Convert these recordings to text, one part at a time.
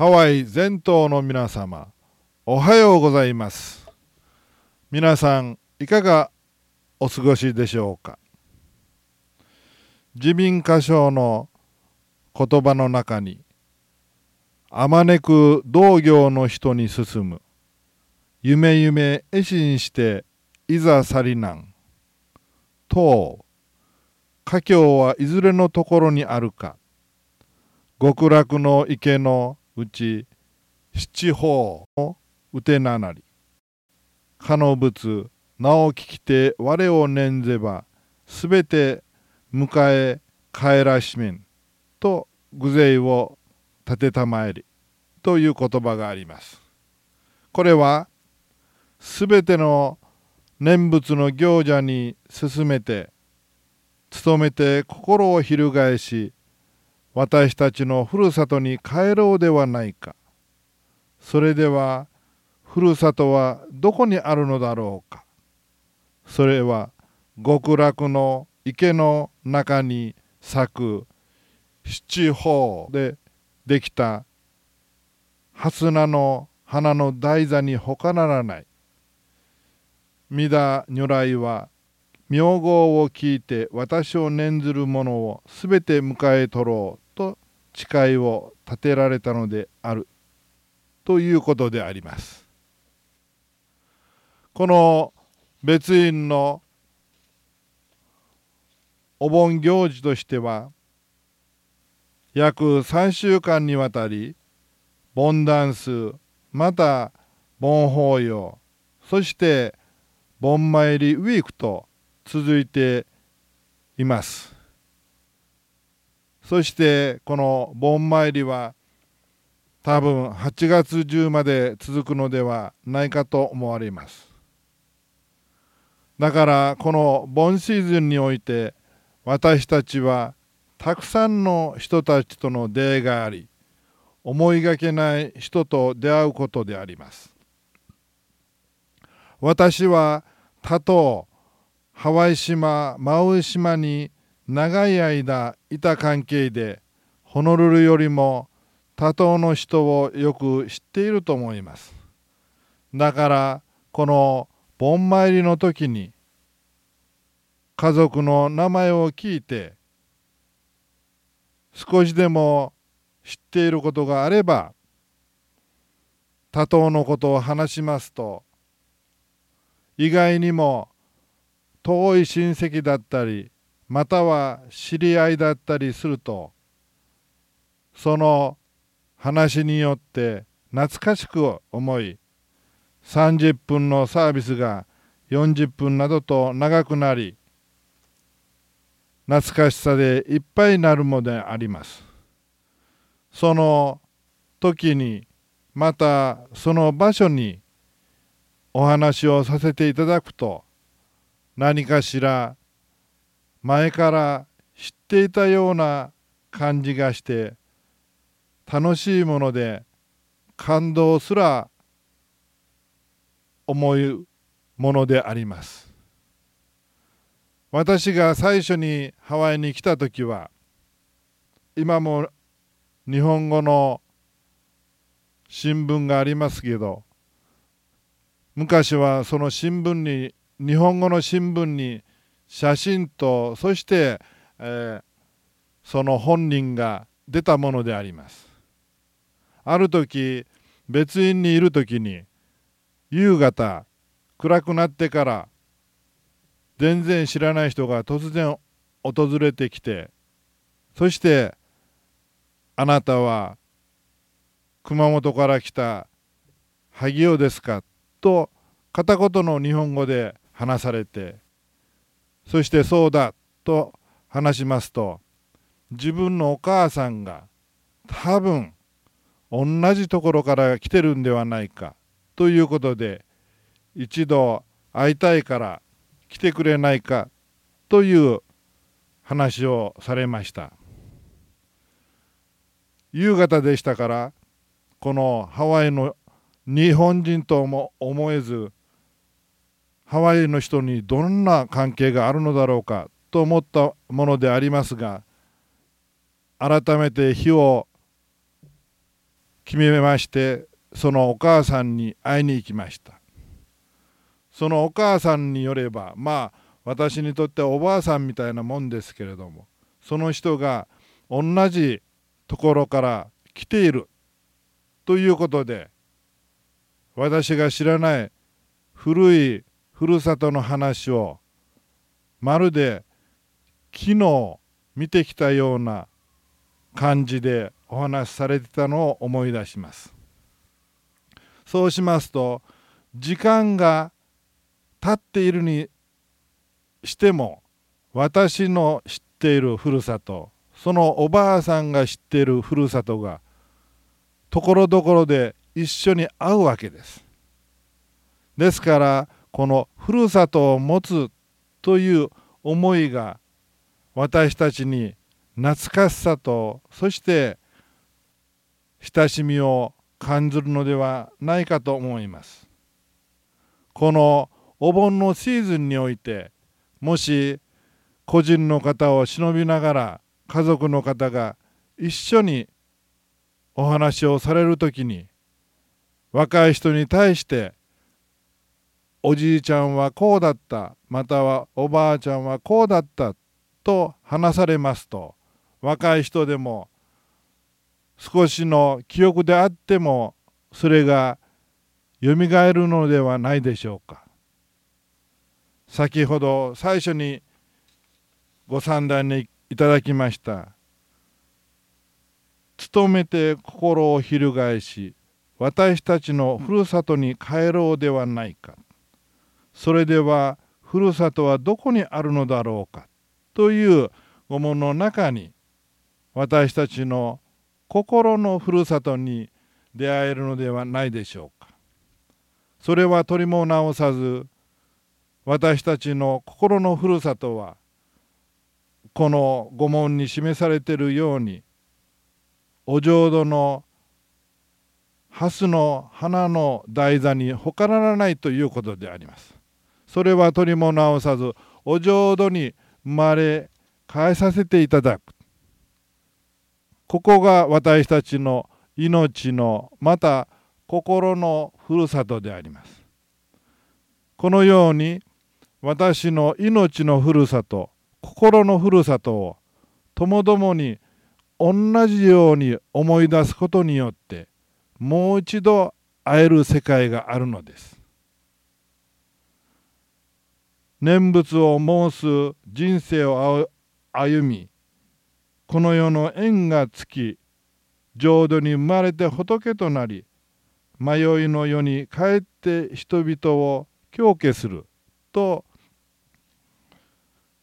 ハワイ全島の皆様おはようございます。皆さんいかがお過ごしでしょうか？自民歌唱の言葉の中にあまねく同業の人に進む夢夢え心していざ去りなんと家境はいずれのところにあるか極楽の池のうち七宝をうてななりかの仏名を聞きて我を念ぜばすべて迎え帰らしめん。と偶勢を立てたまえり。という言葉があります。これはすべての念仏の行者に進めて努めて心を翻し私たちのふるさとに帰ろうではないか。それではふるさとはどこにあるのだろうか。それは極楽の池の中に咲く七宝でできた蓮菜の花の台座に他ならない。三田如来は名号を聞いて私を念ずる者をすべて迎え取ろう誓いを立てられたのであるということであります。この別院のお盆行事としては約3週間にわたり盆ダンスまた盆法要そして盆参りウィークと続いていますそしてこの盆参りは多分8月中まで続くのではないかと思われます。だからこの盆シーズンにおいて私たちはたくさんの人たちとの出会いがあり思いがけない人と出会うことであります。私は他島ハワイ島マウイ島に長い間いた関係でホノルルよりも他島の人をよく知っていると思います。だからこの盆参りの時に家族の名前を聞いて少しでも知っていることがあれば多頭のことを話しますと意外にも遠い親戚だったりまたは知り合いだったりするとその話によって懐かしく思い30分のサービスが40分などと長くなり懐かしさでいっぱいになるのであります。その時にまたその場所にお話をさせていただくと何かしら前から知っていたような感じがして楽しいもので感動すら思うものであります。私が最初にハワイに来た時は今も日本語の新聞がありますけど昔はその新聞に日本語の新聞に写真とそして、えー、その本人が出たものであります。ある時別院にいる時に夕方暗くなってから全然知らない人が突然訪れてきてそしてあなたは熊本から来た萩尾ですか？と片言の日本語で話されてそしてそうだと話しますと自分のお母さんが多分同じところから来てるんではないかということで一度会いたいから来てくれないかという話をされました。夕方でしたからこのハワイの日本人とも思えずハワイの人にどんな関係があるのだろうかと思ったものでありますが改めて日を決めましてそのお母さんに会いに行きました。そのお母さんによればまあ私にとってはおばあさんみたいなもんですけれどもその人が同じところから来ているということで私が知らない古いふるさとの話をまるで昨日見てきたような感じでお話しされてたのを思い出しますそうしますと時間が経っているにしても私の知っているふるさとそのおばあさんが知っているふるさとがところどころで一緒に会うわけです。ですからこのふるさとを持つという思いが私たちに懐かしさとそして親しみを感じるのではないかと思います。このお盆のシーズンにおいてもし個人の方を忍びながら家族の方が一緒にお話をされる時に若い人に対しておじいちゃんはこうだった。またはおばあちゃんはこうだった。と話されますと若い人でも少しの記憶であってもそれがよみがえるのではないでしょうか。先ほど最初にご三段にいただきました努めて心を翻し私たちのふるさとに帰ろうではないか。それではふるさとはどこにあるのだろうかというご問の中に私たちの心のふるさとに出会えるのではないでしょうかそれは取りも直さず私たちの心のふるさとはこの御門に示されているようにお浄土の蓮の花の台座にほかならないということであります。それは取りも直さずお浄土に生まれ変えさせていただくここが私たちの命のまた心のふるさとであります。このように私の命のふるさと心のふるさとをともどもに同じように思い出すことによってもう一度会える世界があるのです。念仏を申す人生を歩みこの世の縁がつき浄土に生まれて仏となり迷いの世に帰って人々を狂気すると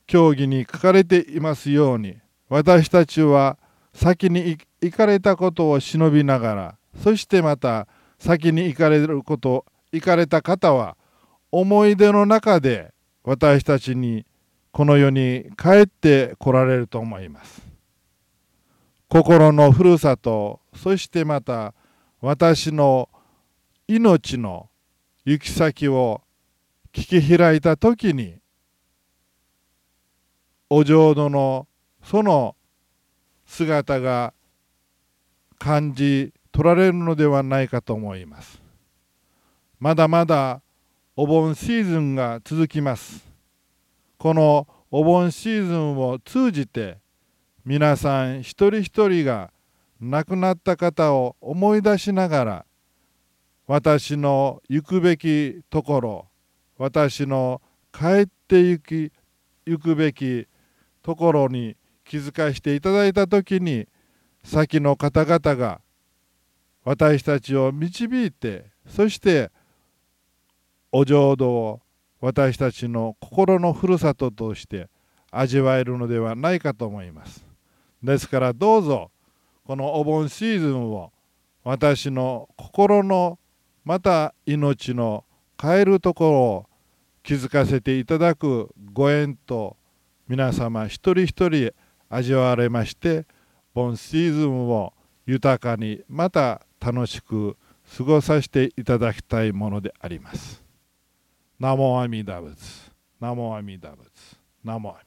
教義に書かれていますように私たちは先に行かれたことを忍びながらそしてまた先に行かれること行かれた方は思い出の中で私たちにこの世に帰ってこられると思います。心のふるさとそしてまた私の命の行き先を聞き開いた時にお浄土のその姿が感じ取られるのではないかと思いますまだまだお盆シーズンが続きます。このお盆シーズンを通じて皆さん一人一人が亡くなった方を思い出しながら私の行くべきところ私の帰って行き行くべきところに気遣いしていただいた時に先の方々が私たちを導いてそしてお浄土を私たちの心のふるさととして味わえるのではないかと思いますですからどうぞこのお盆シーズンを私の心のまた命の変えるところを気づかせていただくご縁と皆様一人一人味わわれまして盆シーズンを豊かにまた楽しく過ごさせていただきたいものであります。ナモアミダ仏ナモアミダ仏ナモアミ ミ